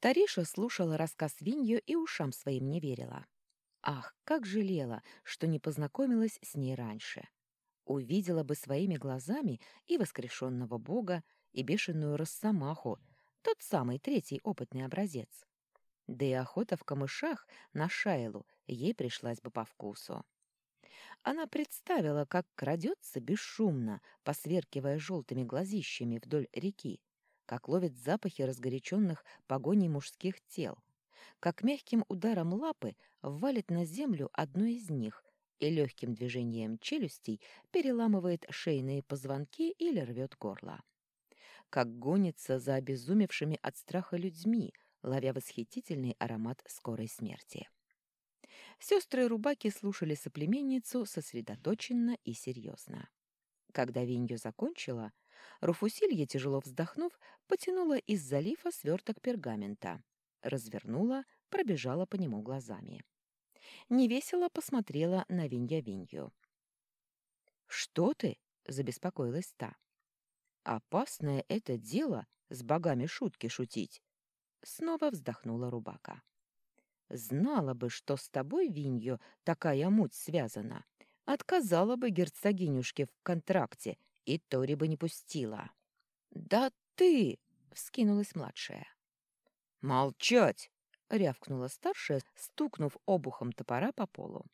Тариша слушала рассказ Винью и ушам своим не верила. Ах, как жалела, что не познакомилась с ней раньше. Увидела бы своими глазами и воскрешенного бога, и бешеную росомаху, тот самый третий опытный образец. Да и охота в камышах на Шайлу ей пришлась бы по вкусу. Она представила, как крадется бесшумно, посверкивая желтыми глазищами вдоль реки, как ловит запахи разгоряченных погоней мужских тел, как мягким ударом лапы валит на землю одну из них и легким движением челюстей переламывает шейные позвонки или рвет горло. Как гонится за обезумевшими от страха людьми, ловя восхитительный аромат скорой смерти. Сестры Рубаки слушали соплеменницу сосредоточенно и серьезно. Когда Винью закончила, Руфусилья, тяжело вздохнув, потянула из залифа сверток пергамента, развернула, пробежала по нему глазами. Невесело посмотрела на Винья-Винью. «Что ты?» — забеспокоилась та. «Опасное это дело с богами шутки шутить!» Снова вздохнула Рубака. «Знала бы, что с тобой, Винью, такая муть связана, отказала бы герцогинюшке в контракте и Тори бы не пустила». «Да ты!» — вскинулась младшая. «Молчать!» — рявкнула старшая, стукнув обухом топора по полу.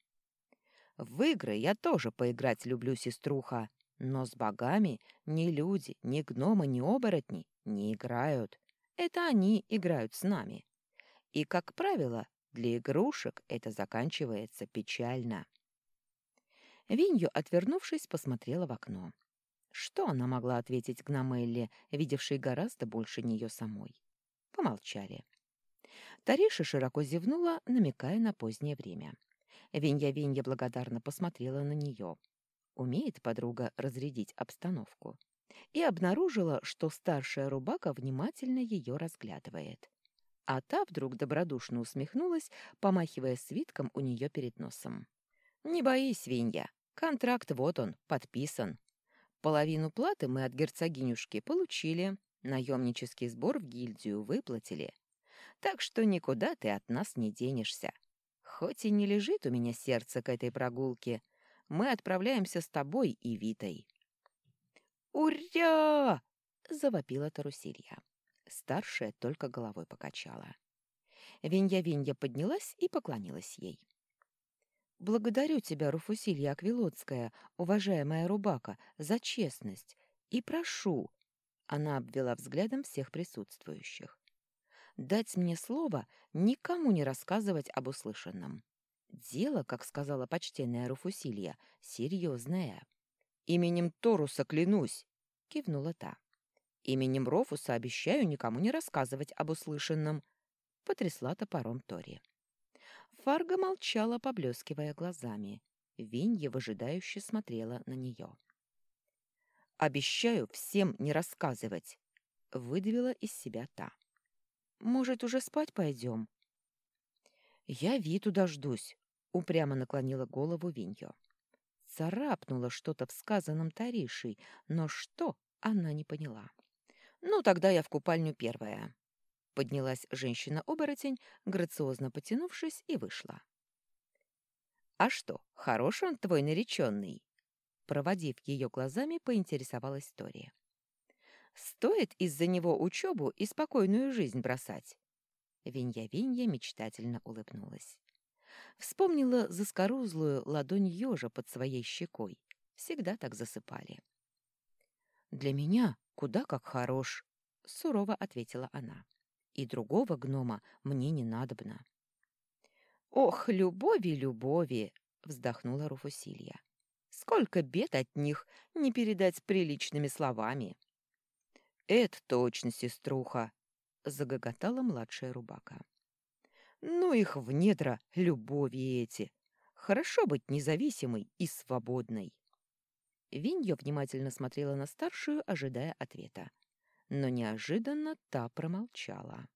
«В игры я тоже поиграть люблю, сеструха, но с богами ни люди, ни гномы, ни оборотни не играют. Это они играют с нами. И, как правило, для игрушек это заканчивается печально». Винью, отвернувшись, посмотрела в окно. Что она могла ответить Гномелле, видевшей гораздо больше нее самой? Помолчали. Тариша широко зевнула, намекая на позднее время. Винья-Винья благодарно посмотрела на нее. Умеет подруга разрядить обстановку. И обнаружила, что старшая рубака внимательно ее разглядывает. А та вдруг добродушно усмехнулась, помахивая свитком у нее перед носом. «Не боись, Винья, контракт вот он, подписан. Половину платы мы от герцогинюшки получили, наемнический сбор в гильдию выплатили. Так что никуда ты от нас не денешься. Хоть и не лежит у меня сердце к этой прогулке, мы отправляемся с тобой и Витой. «Уря!» — завопила Тарусилья. Старшая только головой покачала. Винья-Винья поднялась и поклонилась ей. «Благодарю тебя, Руфусилья Аквилотская, уважаемая Рубака, за честность. И прошу...» Она обвела взглядом всех присутствующих дать мне слово никому не рассказывать об услышанном. Дело, как сказала почтенная Руфусилья, серьезное. «Именем Торуса клянусь!» — кивнула та. «Именем Рофуса обещаю никому не рассказывать об услышанном», — потрясла топором Тори. Фарга молчала, поблескивая глазами. Винья выжидающе смотрела на нее. «Обещаю всем не рассказывать», — выдавила из себя та. Может, уже спать пойдем?» «Я Виту дождусь», — упрямо наклонила голову Виньо. Царапнула что-то в сказанном Таришей, но что, она не поняла. «Ну, тогда я в купальню первая». Поднялась женщина-оборотень, грациозно потянувшись, и вышла. «А что, хорош он твой нареченный?» Проводив ее глазами, поинтересовалась Тория. Стоит из-за него учебу и спокойную жизнь бросать?» Винья-Винья мечтательно улыбнулась. Вспомнила заскорузлую ладонь ежа под своей щекой. Всегда так засыпали. «Для меня куда как хорош», — сурово ответила она. «И другого гнома мне не надобно». «Ох, любови, любови!» — вздохнула Руфусилья. «Сколько бед от них не передать приличными словами!» «Это точно, сеструха!» — загоготала младшая рубака. «Ну их в недра любови эти! Хорошо быть независимой и свободной!» Винья внимательно смотрела на старшую, ожидая ответа. Но неожиданно та промолчала.